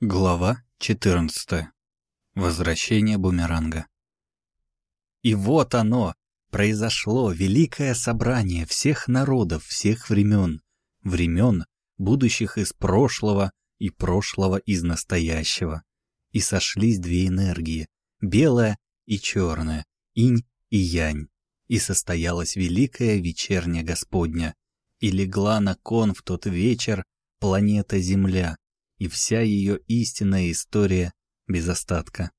Глава 14. Возвращение бумеранга. И вот оно, произошло великое собрание всех народов, всех времен, времен, будущих из прошлого и прошлого из настоящего. И сошлись две энергии, белая и черная, инь и янь. И состоялась великая вечерня Господня, и легла на кон в тот вечер планета Земля, и вся ее истинная история без остатка.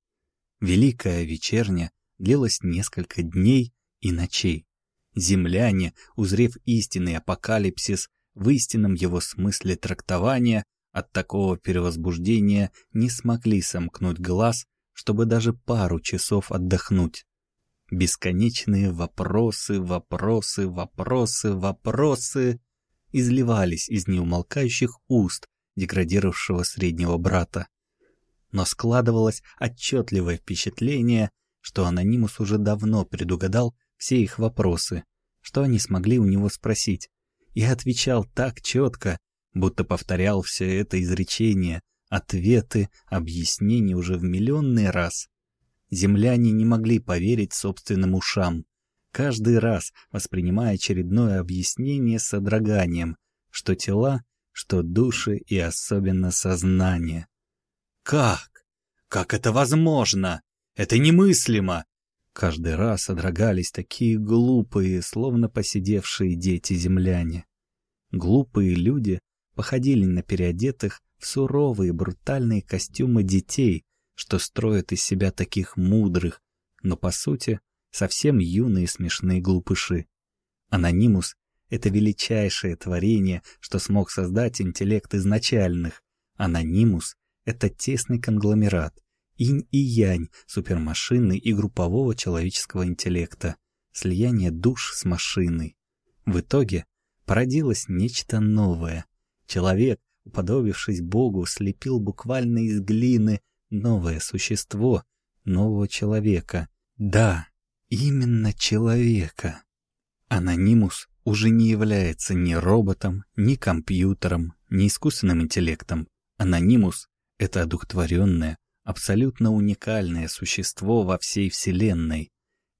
Великая вечерня длилась несколько дней и ночей. Земляне, узрев истинный апокалипсис в истинном его смысле трактования, от такого перевозбуждения не смогли сомкнуть глаз, чтобы даже пару часов отдохнуть. Бесконечные вопросы, вопросы, вопросы, вопросы изливались из неумолкающих уст деградировавшего среднего брата. Но складывалось отчетливое впечатление, что анонимус уже давно предугадал все их вопросы, что они смогли у него спросить, и отвечал так четко, будто повторял все это изречение, ответы, объяснения уже в миллионный раз. Земляне не могли поверить собственным ушам, каждый раз воспринимая очередное объяснение с содроганием, что тела что души и особенно сознание. Как? Как это возможно? Это немыслимо! Каждый раз содрогались такие глупые, словно посидевшие дети-земляне. Глупые люди походили на переодетых в суровые брутальные костюмы детей, что строят из себя таких мудрых, но, по сути, совсем юные смешные глупыши. Анонимус это величайшее творение, что смог создать интеллект изначальных. Анонимус — это тесный конгломерат, инь и янь супермашины и группового человеческого интеллекта, слияние душ с машиной. В итоге породилось нечто новое. Человек, уподобившись Богу, слепил буквально из глины новое существо, нового человека. Да, именно человека. Анонимус уже не является ни роботом, ни компьютером, ни искусственным интеллектом. Анонимус — это одухотворенное, абсолютно уникальное существо во всей Вселенной.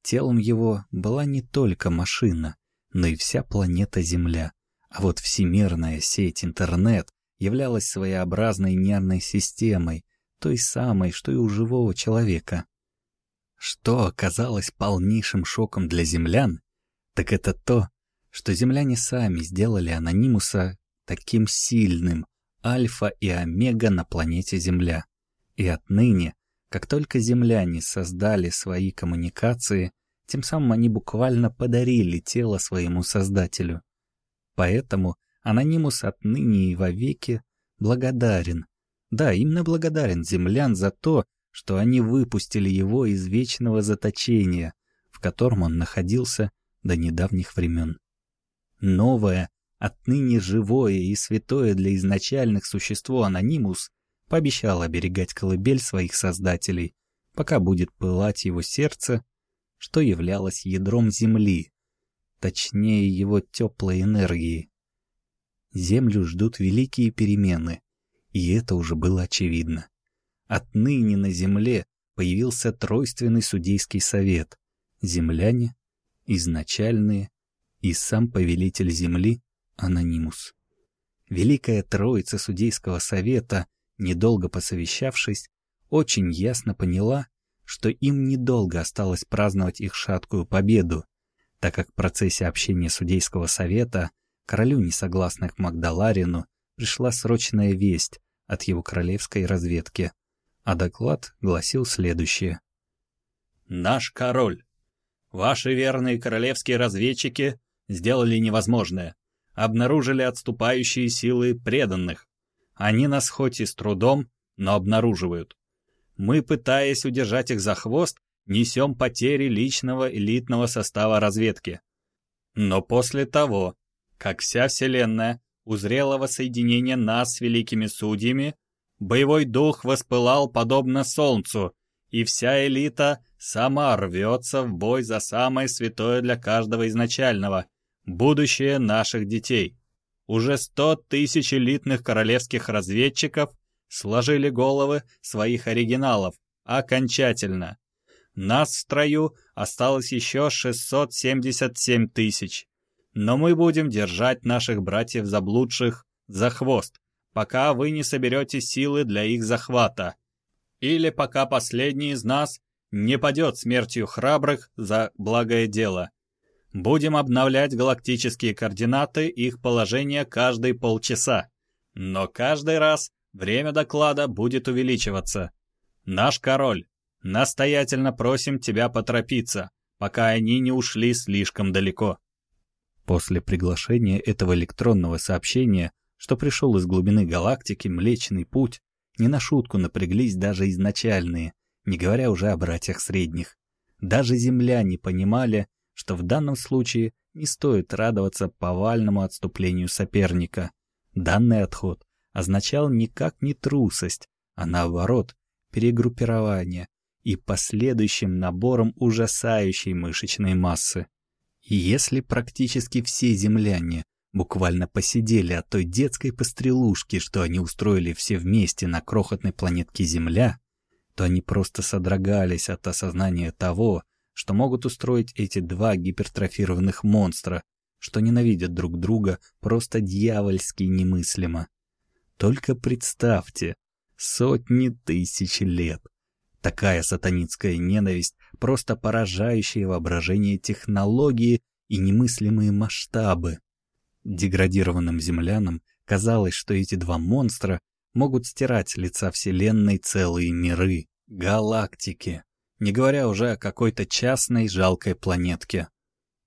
Телом его была не только машина, но и вся планета Земля. А вот всемирная сеть интернет являлась своеобразной нервной системой, той самой, что и у живого человека. Что оказалось полнейшим шоком для землян, так это то, что земляне сами сделали анонимуса таким сильным, альфа и омега на планете Земля. И отныне, как только земляне создали свои коммуникации, тем самым они буквально подарили тело своему создателю. Поэтому анонимус отныне и вовеки благодарен. Да, именно благодарен землян за то, что они выпустили его из вечного заточения, в котором он находился до недавних времен новое, отныне живое и святое для изначальных существо Анонимус, пообещал оберегать колыбель своих создателей, пока будет пылать его сердце, что являлось ядром Земли, точнее его теплой энергии. Землю ждут великие перемены, и это уже было очевидно. Отныне на Земле появился тройственный судейский совет. Земляне, изначальные и сам повелитель земли Анонимус. Великая Троица Судейского Совета, недолго посовещавшись, очень ясно поняла, что им недолго осталось праздновать их шаткую победу, так как в процессе общения Судейского Совета королю несогласных Магдаларину пришла срочная весть от его королевской разведки, а доклад гласил следующее. «Наш король! Ваши верные королевские разведчики сделали невозможное. Обнаружили отступающие силы преданных. Они нас хоть и с трудом, но обнаруживают. Мы, пытаясь удержать их за хвост, несем потери личного элитного состава разведки. Но после того, как вся Вселенная узрела воссоединение нас с великими судьями, боевой дух воспылал подобно солнцу, и вся элита сама рвется в бой за самое святое для каждого изначального — будущее наших детей. Уже сто тысяч элитных королевских разведчиков сложили головы своих оригиналов окончательно. Нас в строю осталось еще 677 тысяч. Но мы будем держать наших братьев заблудших за хвост, пока вы не соберете силы для их захвата. Или пока последний из нас не падет смертью храбрых за благое дело. Будем обновлять галактические координаты их положения каждые полчаса. Но каждый раз время доклада будет увеличиваться. Наш король, настоятельно просим тебя поторопиться, пока они не ушли слишком далеко. После приглашения этого электронного сообщения, что пришел из глубины галактики Млечный Путь, не на шутку напряглись даже изначальные, не говоря уже о братьях средних. Даже земляне понимали, что в данном случае не стоит радоваться повальному отступлению соперника. Данный отход означал никак не трусость, а наоборот, перегруппирование и последующим набором ужасающей мышечной массы. Если практически все земляне буквально посидели от той детской пострелушки, что они устроили все вместе на крохотной планетке Земля, то они просто содрогались от осознания того, что могут устроить эти два гипертрофированных монстра, что ненавидят друг друга просто дьявольски немыслимо. Только представьте, сотни тысяч лет. Такая сатанинская ненависть, просто поражающая воображение технологии и немыслимые масштабы. Деградированным землянам казалось, что эти два монстра могут стирать лица Вселенной целые миры, галактики не говоря уже о какой-то частной жалкой планетке.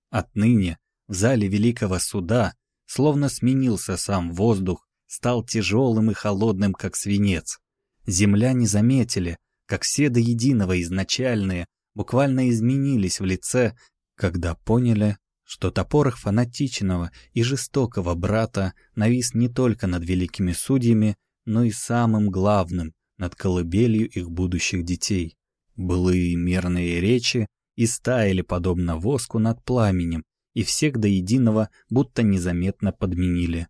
Отныне в зале Великого Суда словно сменился сам воздух, стал тяжелым и холодным, как свинец. Земля не заметили, как все до единого изначальные буквально изменились в лице, когда поняли, что топор их фанатичного и жестокого брата навис не только над великими судьями, но и самым главным, над колыбелью их будущих детей. Былые мирные речи истаяли подобно воску над пламенем, и всех до единого будто незаметно подменили.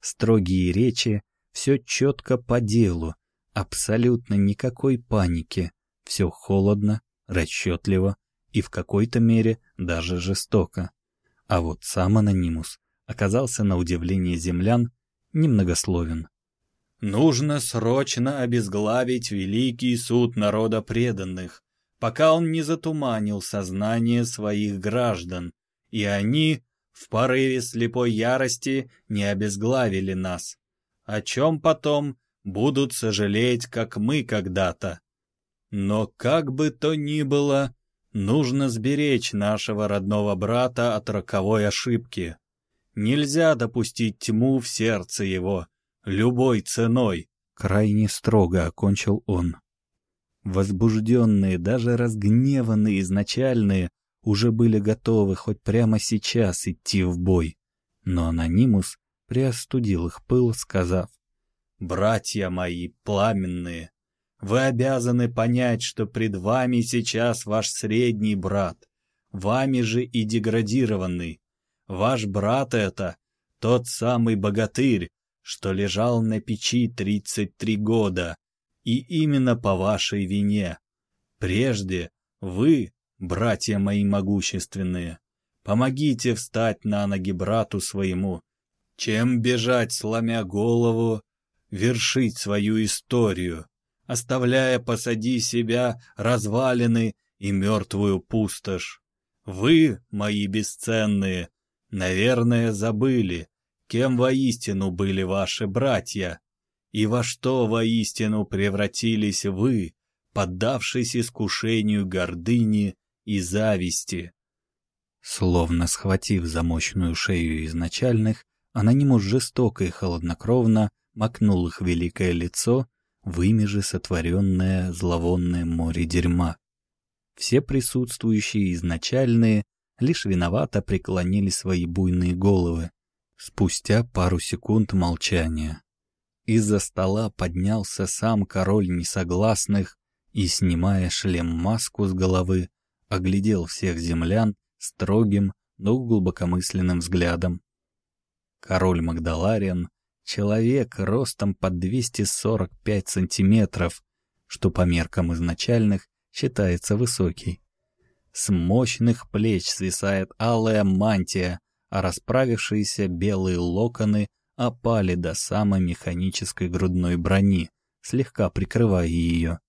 Строгие речи, все четко по делу, абсолютно никакой паники, все холодно, расчетливо и в какой-то мере даже жестоко. А вот сам анонимус оказался на удивление землян немногословен. Нужно срочно обезглавить великий суд народа преданных, пока он не затуманил сознание своих граждан, и они в порыве слепой ярости не обезглавили нас, о чем потом будут сожалеть, как мы когда-то. Но как бы то ни было, нужно сберечь нашего родного брата от роковой ошибки. Нельзя допустить тьму в сердце его, любой ценой!» Крайне строго окончил он. Возбужденные, даже разгневанные изначальные, уже были готовы хоть прямо сейчас идти в бой. Но анонимус приостудил их пыл, сказав, «Братья мои пламенные, вы обязаны понять, что пред вами сейчас ваш средний брат, вами же и деградированный. Ваш брат это тот самый богатырь, что лежал на печи 33 года, и именно по вашей вине. Прежде вы, братья мои могущественные, помогите встать на ноги брату своему, чем бежать, сломя голову, вершить свою историю, оставляя посади себя развалины и мертвую пустошь. Вы, мои бесценные, наверное, забыли, кем воистину были ваши братья, и во что воистину превратились вы, поддавшись искушению гордыни и зависти. Словно схватив замочную шею изначальных, анонимус жестоко и холоднокровно макнул их великое лицо в ими же сотворенное зловонное море дерьма. Все присутствующие изначальные лишь виновато преклонили свои буйные головы, Спустя пару секунд молчания из-за стола поднялся сам король несогласных и, снимая шлем-маску с головы, оглядел всех землян строгим, но глубокомысленным взглядом. Король Магдалариан Человек ростом под 245 сантиметров, что по меркам изначальных считается высокий. С мощных плеч свисает алая мантия, а расправившиеся белые локоны опали до самой механической грудной брони, слегка прикрывая ее.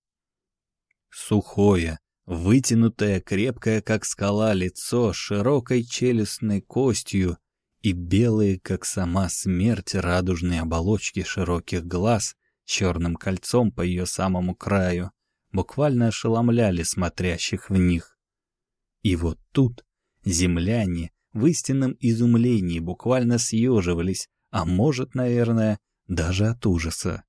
Сухое, вытянутое, крепкое, как скала, лицо с широкой челюстной костью и белые, как сама смерть, радужные оболочки широких глаз черным кольцом по ее самому краю буквально ошеломляли смотрящих в них. И вот тут земляне в истинном изумлении буквально съеживались, а может, наверное, даже от ужаса.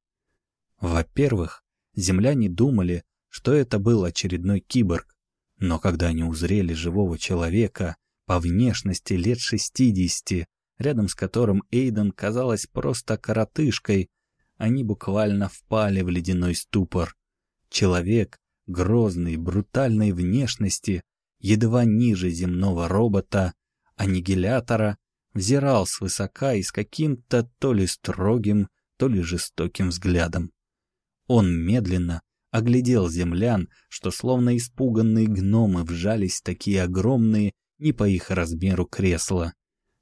Во-первых, земляне думали, что это был очередной киборг, но когда они узрели живого человека, по внешности лет шестидесяти, рядом с которым Эйден казалась просто коротышкой, они буквально впали в ледяной ступор. Человек грозной, брутальной внешности, едва ниже земного робота, аннигилятора, взирал свысока и с каким-то то ли строгим, то ли жестоким взглядом. Он медленно оглядел землян, что словно испуганные гномы вжались такие огромные, не по их размеру кресла.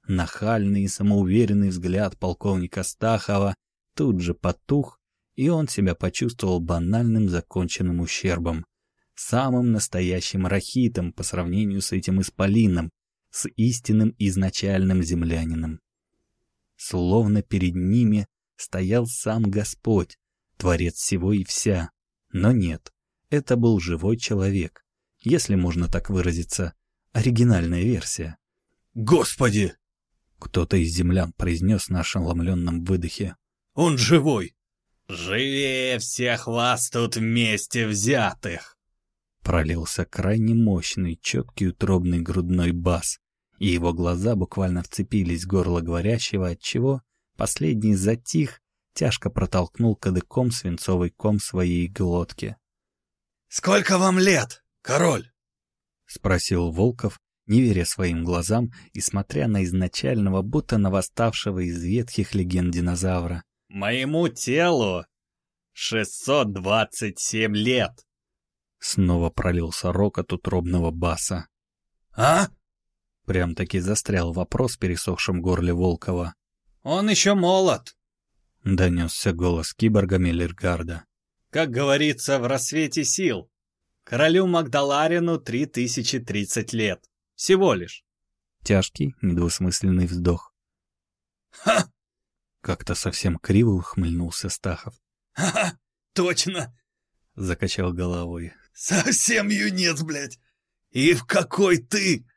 Нахальный и самоуверенный взгляд полковника Стахова тут же потух, и он себя почувствовал банальным законченным ущербом. Самым настоящим рахитом по сравнению с этим исполином, с истинным изначальным землянином. Словно перед ними стоял сам Господь, Творец всего и вся. Но нет, это был живой человек, если можно так выразиться, оригинальная версия. «Господи!» Кто-то из землян произнес на ошеломленном выдохе. «Он живой!» «Живее всех вас тут вместе взятых!» Пролился крайне мощный, четкий утробный грудной бас, и его глаза буквально вцепились в горло говорящего, отчего последний затих тяжко протолкнул кадыком свинцовый ком своей глотки. «Сколько вам лет, король?» — спросил Волков, не веря своим глазам и смотря на изначального, будто на восставшего из ветхих легенд динозавра. «Моему телу 627 лет!» Снова пролился рокот утробного баса. «А?» Прям-таки застрял вопрос в пересохшем горле Волкова. «Он еще молод!» — донесся голос киборга Миллергарда. «Как говорится, в рассвете сил. Королю Магдаларину 3030 лет. Всего лишь». Тяжкий, недвусмысленный вздох. «Ха!» — как-то совсем криво ухмыльнулся Стахов. «Ха-ха! Точно!» — закачал головой. «Совсем юнец, блядь! И в какой ты?» —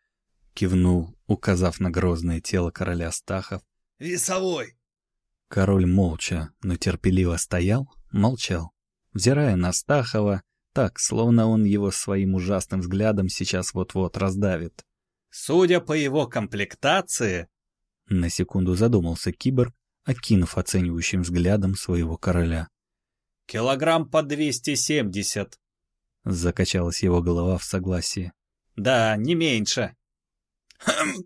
кивнул, указав на грозное тело короля Стахов. «Весовой!» Король молча, но терпеливо стоял, молчал, взирая на Стахова, так, словно он его своим ужасным взглядом сейчас вот-вот раздавит. «Судя по его комплектации...» На секунду задумался киборг, окинув оценивающим взглядом своего короля. «Килограмм по двести семьдесят». Закачалась его голова в согласии. «Да, не меньше». Хм.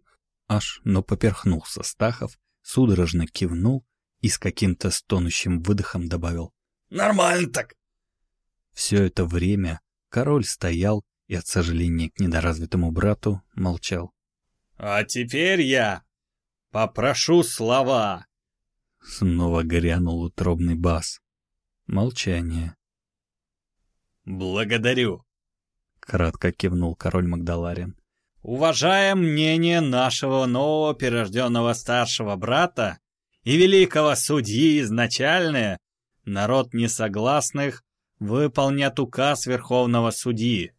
Аж, но поперхнулся Стахов, судорожно кивнул и с каким-то стонущим выдохом добавил «Нормально так!» Все это время король стоял и от сожаления к недоразвитому брату молчал. «А теперь я попрошу слова!» Снова горянул утробный бас. Молчание. «Благодарю!» — кратко кивнул король Магдаларин. «Уважаем мнение нашего нового перерожденного старшего брата и великого судьи изначальное, народ несогласных выполнят указ Верховного Судьи.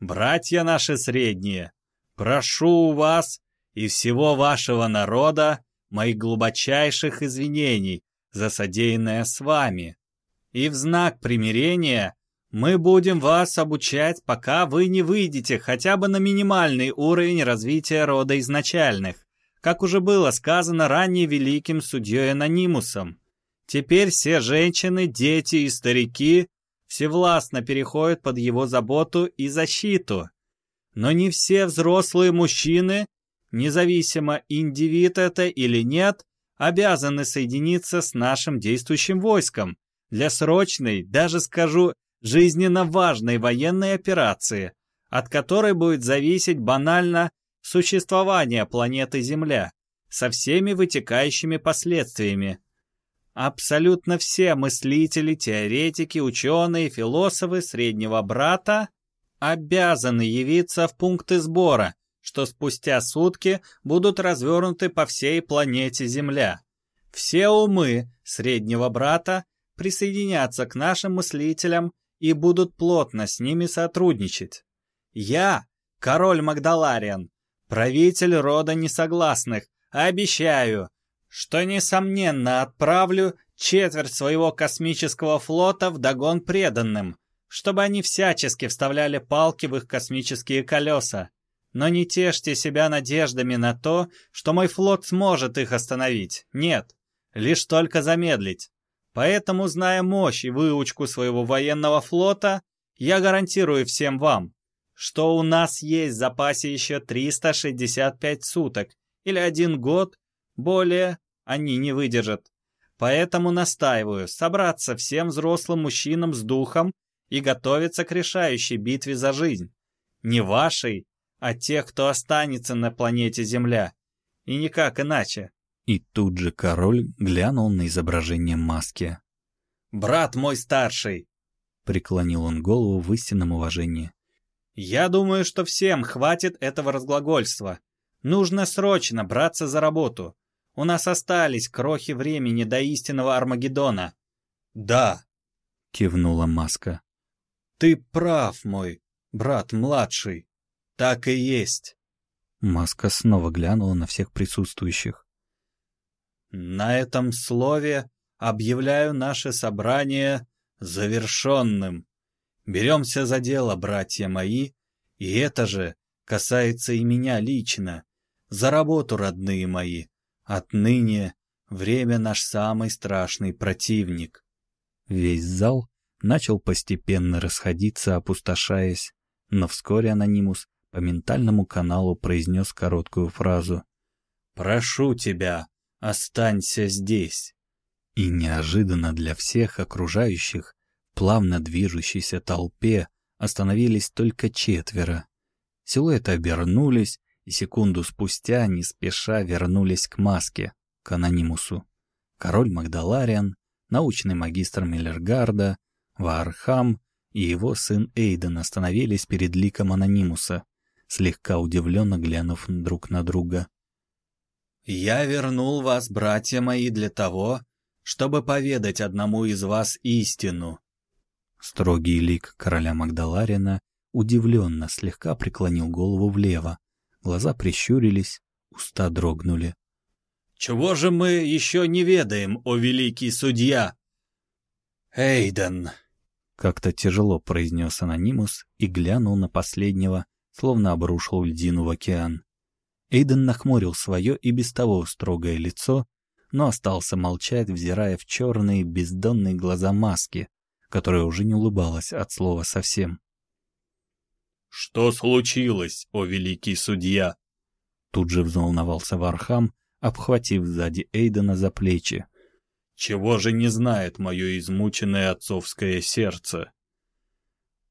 Братья наши средние, прошу у вас и всего вашего народа моих глубочайших извинений за содеянное с вами. И в знак примирения мы будем вас обучать, пока вы не выйдете хотя бы на минимальный уровень развития рода изначальных как уже было сказано ранее великим судьей Анонимусом. Теперь все женщины, дети и старики всевластно переходят под его заботу и защиту. Но не все взрослые мужчины, независимо индивид это или нет, обязаны соединиться с нашим действующим войском для срочной, даже скажу, жизненно важной военной операции, от которой будет зависеть банально существование планеты Земля со всеми вытекающими последствиями. Абсолютно все мыслители, теоретики, ученые, философы среднего брата обязаны явиться в пункты сбора, что спустя сутки будут развернуты по всей планете Земля. Все умы среднего брата присоединятся к нашим мыслителям и будут плотно с ними сотрудничать. Я, король Магдалариан, правитель рода несогласных, обещаю, что, несомненно, отправлю четверть своего космического флота в догон преданным, чтобы они всячески вставляли палки в их космические колеса. Но не тешьте себя надеждами на то, что мой флот сможет их остановить. Нет, лишь только замедлить. Поэтому, зная мощь и выучку своего военного флота, я гарантирую всем вам, что у нас есть в запасе еще 365 суток или один год, более они не выдержат. Поэтому настаиваю собраться всем взрослым мужчинам с духом и готовиться к решающей битве за жизнь. Не вашей, а тех, кто останется на планете Земля. И никак иначе. И тут же король глянул на изображение маски. «Брат мой старший!» — преклонил он голову в истинном уважении. «Я думаю, что всем хватит этого разглагольства. Нужно срочно браться за работу. У нас остались крохи времени до истинного Армагеддона. Да, кивнула Маска. Ты прав, мой брат младший. Так и есть. Маска снова глянула на всех присутствующих. На этом слове объявляю наше собрание завершенным. Беремся за дело, братья мои, и это же касается и меня лично. За работу, родные мои. Отныне время наш самый страшный противник. Весь зал начал постепенно расходиться, опустошаясь, но вскоре анонимус по ментальному каналу произнес короткую фразу «Прошу тебя, останься здесь». И неожиданно для всех окружающих, плавно движущейся толпе, остановились только четверо. Силуэты обернулись, и секунду спустя не спеша вернулись к маске, к анонимусу. Король Магдалариан, научный магистр Миллергарда, Ваархам и его сын Эйден остановились перед ликом анонимуса, слегка удивленно глянув друг на друга. «Я вернул вас, братья мои, для того, чтобы поведать одному из вас истину». Строгий лик короля Магдаларина удивленно слегка преклонил голову влево, Глаза прищурились, уста дрогнули. «Чего же мы еще не ведаем, о великий судья?» «Эйден!» Как-то тяжело произнес анонимус и глянул на последнего, словно обрушил льдину в океан. Эйден нахмурил свое и без того строгое лицо, но остался молчать, взирая в черные бездонные глаза маски, которая уже не улыбалась от слова совсем. «Что случилось, о великий судья?» Тут же взволновался Вархам, обхватив сзади Эйдена за плечи. «Чего же не знает мое измученное отцовское сердце?»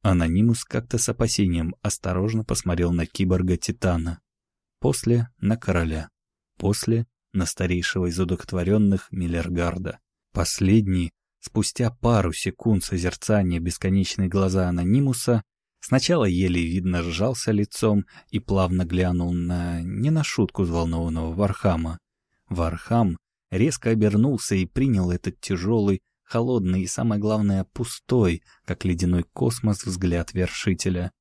Анонимус как-то с опасением осторожно посмотрел на киборга Титана. После — на короля. После — на старейшего из удохотворенных Миллергарда. Последний, спустя пару секунд созерцания бесконечные глаза Анонимуса, Сначала еле видно сжался лицом и плавно глянул на не на шутку взволнованного Вархама. Вархам резко обернулся и принял этот тяжелый, холодный и, самое главное, пустой, как ледяной космос, взгляд вершителя.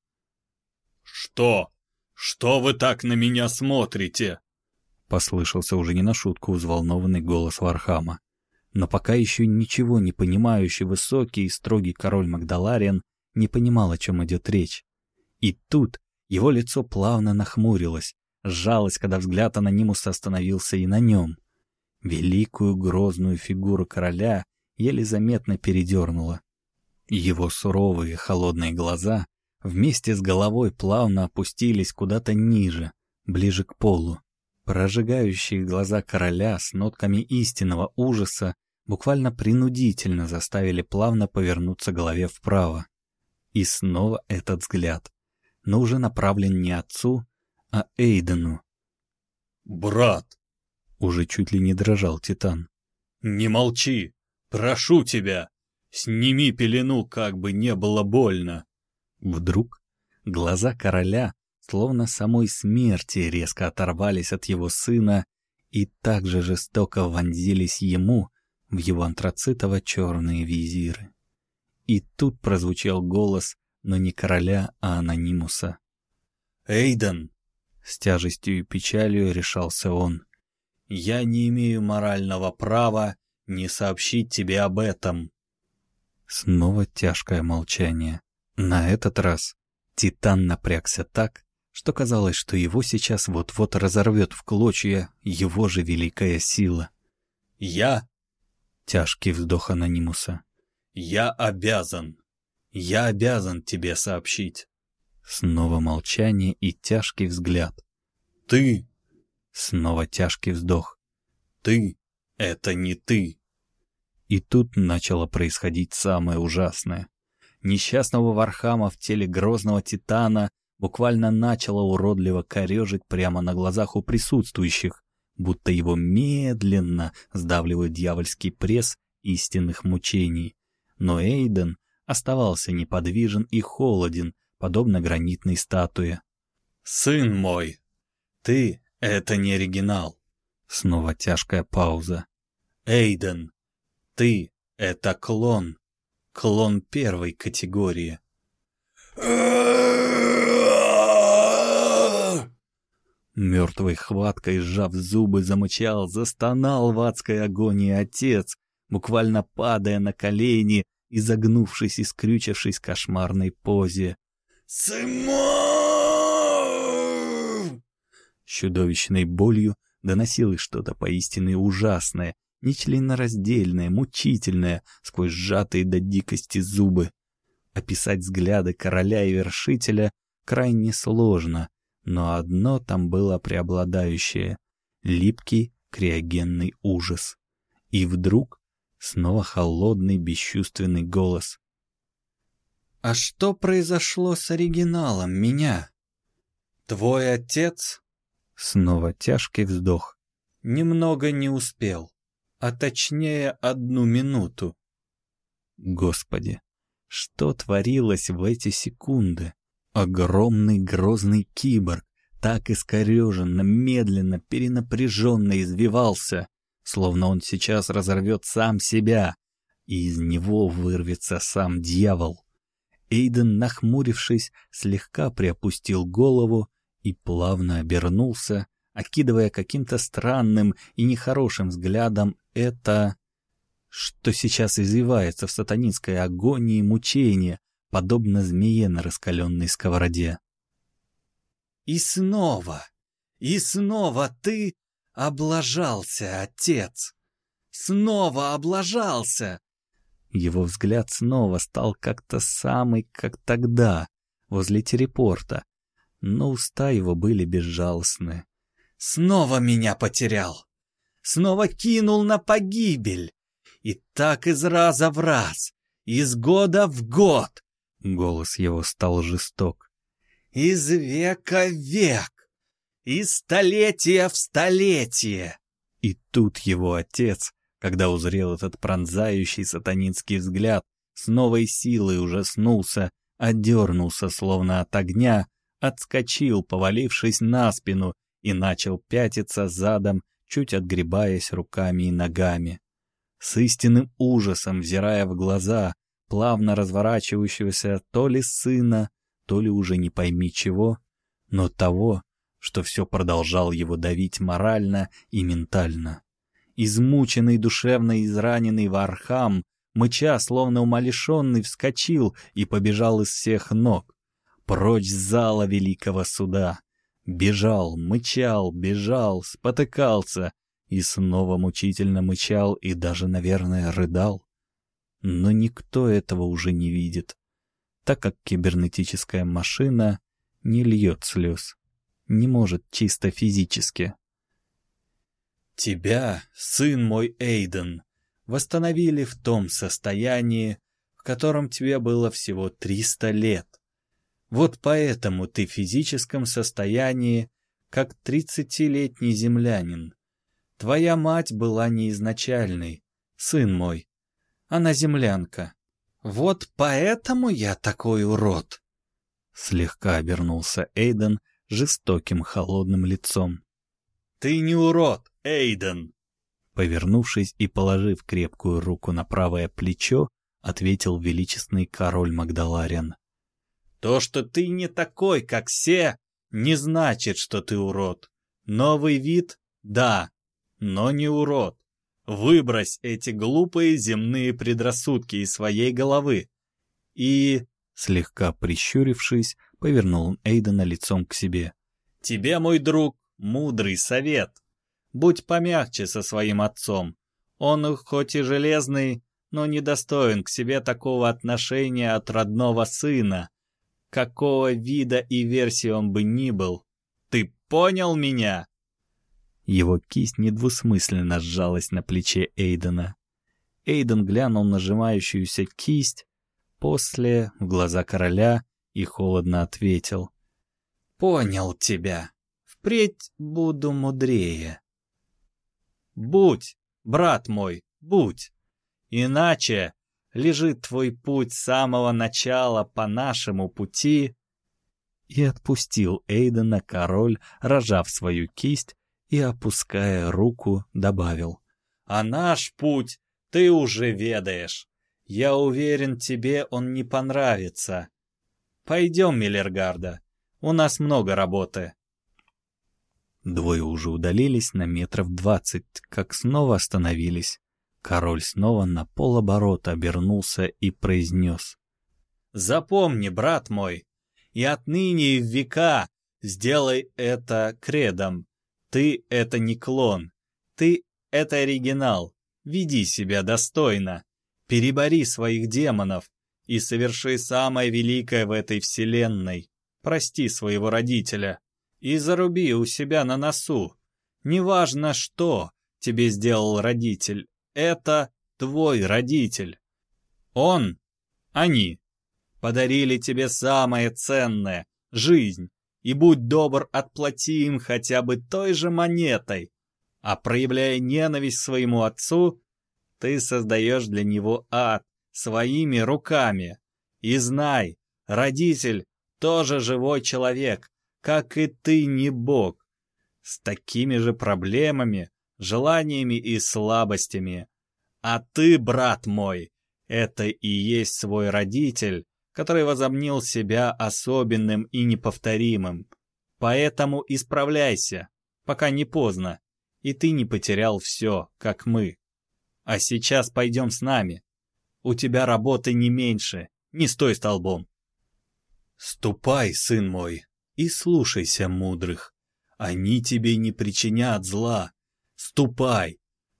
«Что? Что вы так на меня смотрите?» Послышался уже не на шутку взволнованный голос Вархама. Но пока еще ничего не понимающий высокий и строгий король Магдалариан не понимал, о чем идет речь. И тут его лицо плавно нахмурилось, сжалось, когда взгляд анонимуса остановился и на нем. Великую грозную фигуру короля еле заметно передернуло. Его суровые холодные глаза вместе с головой плавно опустились куда-то ниже, ближе к полу. Прожигающие глаза короля с нотками истинного ужаса буквально принудительно заставили плавно повернуться голове вправо. И снова этот взгляд, но уже направлен не отцу, а Эйдену. «Брат!» — уже чуть ли не дрожал Титан. «Не молчи! Прошу тебя! Сними пелену, как бы не было больно!» Вдруг глаза короля словно самой смерти резко оторвались от его сына и так же жестоко вонзились ему в его антрацитово-черные визиры. И тут прозвучал голос, но не короля, а анонимуса. «Эйден!» — с тяжестью и печалью решался он. «Я не имею морального права не сообщить тебе об этом». Снова тяжкое молчание. На этот раз Титан напрягся так, что казалось, что его сейчас вот-вот разорвет в клочья его же великая сила. «Я...» — тяжкий вздох анонимуса. «Я обязан. Я обязан тебе сообщить». Снова молчание и тяжкий взгляд. «Ты...» Снова тяжкий вздох. «Ты... это не ты». И тут начало происходить самое ужасное. Несчастного Вархама в теле грозного Титана буквально начало уродливо корежить прямо на глазах у присутствующих, будто его медленно сдавливает дьявольский пресс истинных мучений. Но Эйден оставался неподвижен и холоден, подобно гранитной статуе. «Сын мой, ты — это не оригинал!» Снова тяжкая пауза. «Эйден, ты — это клон, клон первой категории». Мертвой хваткой, сжав зубы, замычал, застонал в адской агонии отец, буквально падая на колени, изогнувшись и скрючившись в кошмарной позе. «Сымон!» Чудовищной болью доносилось что-то поистине ужасное, нечленораздельное, мучительное, сквозь сжатые до дикости зубы. Описать взгляды короля и вершителя крайне сложно, но одно там было преобладающее — липкий криогенный ужас. И вдруг снова холодный бесчувственный голос. «А что произошло с оригиналом меня? Твой отец?» Снова тяжкий вздох. «Немного не успел, а точнее одну минуту». Господи, что творилось в эти секунды? Огромный грозный киборг так искореженно, медленно, перенапряженно извивался, словно он сейчас разорвет сам себя, и из него вырвется сам дьявол. Эйден, нахмурившись, слегка приопустил голову и плавно обернулся, окидывая каким-то странным и нехорошим взглядом это, что сейчас извивается в сатанинской агонии мучения, подобно змее на раскаленной сковороде. «И снова, и снова ты облажался, отец! Снова облажался!» Его взгляд снова стал как-то самый, как тогда, возле телепорта, но уста его были безжалостны. «Снова меня потерял! Снова кинул на погибель! И так из раза в раз, из года в год! Голос его стал жесток. «Из века в век! Из столетия в столетие!» И тут его отец, когда узрел этот пронзающий сатанинский взгляд, с новой силой ужаснулся, отдернулся словно от огня, отскочил, повалившись на спину, и начал пятиться задом, чуть отгребаясь руками и ногами. С истинным ужасом, взирая в глаза, плавно разворачивающегося то ли сына, то ли уже не пойми чего, но того, что все продолжал его давить морально и ментально. Измученный, душевно израненный Вархам, мыча, словно умалишенный, вскочил и побежал изо всех ног. Прочь зала великого суда. Бежал, мычал, бежал, спотыкался и снова мучительно мычал и даже, наверное, рыдал. Но никто этого уже не видит, так как кибернетическая машина не льет слез, не может чисто физически. Тебя, сын мой Эйден, восстановили в том состоянии, в котором тебе было всего 300 лет. Вот поэтому ты в физическом состоянии, как тридцатилетний землянин. Твоя мать была не изначальной, сын мой. Она землянка. Вот поэтому я такой урод. Слегка обернулся Эйден жестоким холодным лицом. Ты не урод, Эйден. Повернувшись и положив крепкую руку на правое плечо, ответил величественный король Магдаларен. То, что ты не такой, как все, не значит, что ты урод. Новый вид — да, но не урод. Выбрось эти глупые земные предрассудки из своей головы. И, слегка прищурившись, повернул Эйдена лицом к себе. Тебе, мой друг, мудрый совет. Будь помягче со своим отцом. Он хоть и железный, но недостоин к себе такого отношения от родного сына какого вида и версии он бы ни был. Ты понял меня?» Его кисть недвусмысленно сжалась на плече Эйдена. Эйден глянул на сжимающуюся кисть, после в глаза короля и холодно ответил. «Понял тебя. Впредь буду мудрее». «Будь, брат мой, будь. Иначе лежит твой путь с самого начала по нашему пути». И отпустил Эйдена король, рожав свою кисть и, опуская руку, добавил. «А наш путь ты уже ведаешь. Я уверен, тебе он не понравится. Пойдем, Миллергарда, у нас много работы». Двое уже удалились на метров двадцать, как снова остановились. Король снова на полоборота обернулся и произнес. «Запомни, брат мой, и отныне и в века сделай это кредом. Ты — это не клон, ты — это оригинал. Веди себя достойно, перебори своих демонов и соверши самое великое в этой вселенной. Прости своего родителя и заруби у себя на носу. Неважно, что тебе сделал родитель, это твой родитель. Он, они, подарили тебе самое ценное — жизнь, и будь добр, отплати им хотя бы той же монетой. А проявляя ненависть своему отцу, ты создаешь для него ад своими руками. И знай, родитель тоже живой человек, как и ты не бог, с такими же проблемами, желаниями и слабостями. А ты, брат мой, это и есть свой родитель, который возомнил себя особенным и неповторимым. Поэтому исправляйся, пока не поздно, и ты не потерял все, как мы. А сейчас пойдем с нами. У тебя работы не меньше, не стой столбом. Ступай, сын мой, и слушайся мудрых. Они тебе не причинят зла, Ступай!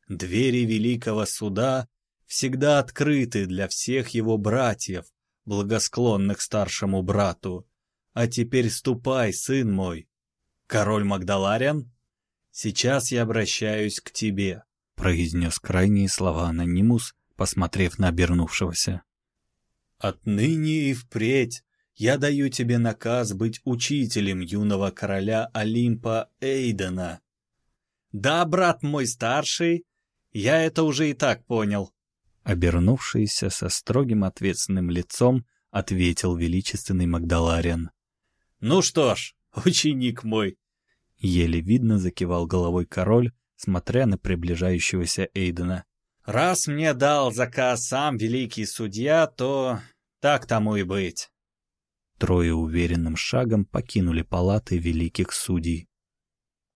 Двери великого суда всегда открыты для всех его братьев, благосклонных старшему брату. А теперь ступай, сын мой. Король Магдалариан, сейчас я обращаюсь к тебе, произнес крайние слова анонимус, посмотрев на обернувшегося. Отныне и впредь я даю тебе наказ быть учителем юного короля Олимпа Эйдена. «Да, брат мой старший, я это уже и так понял». Обернувшийся со строгим ответственным лицом, ответил величественный Магдалариан. «Ну что ж, ученик мой!» Еле видно закивал головой король, смотря на приближающегося Эйдена. «Раз мне дал заказ сам великий судья, то так тому и быть». Трое уверенным шагом покинули палаты великих судей.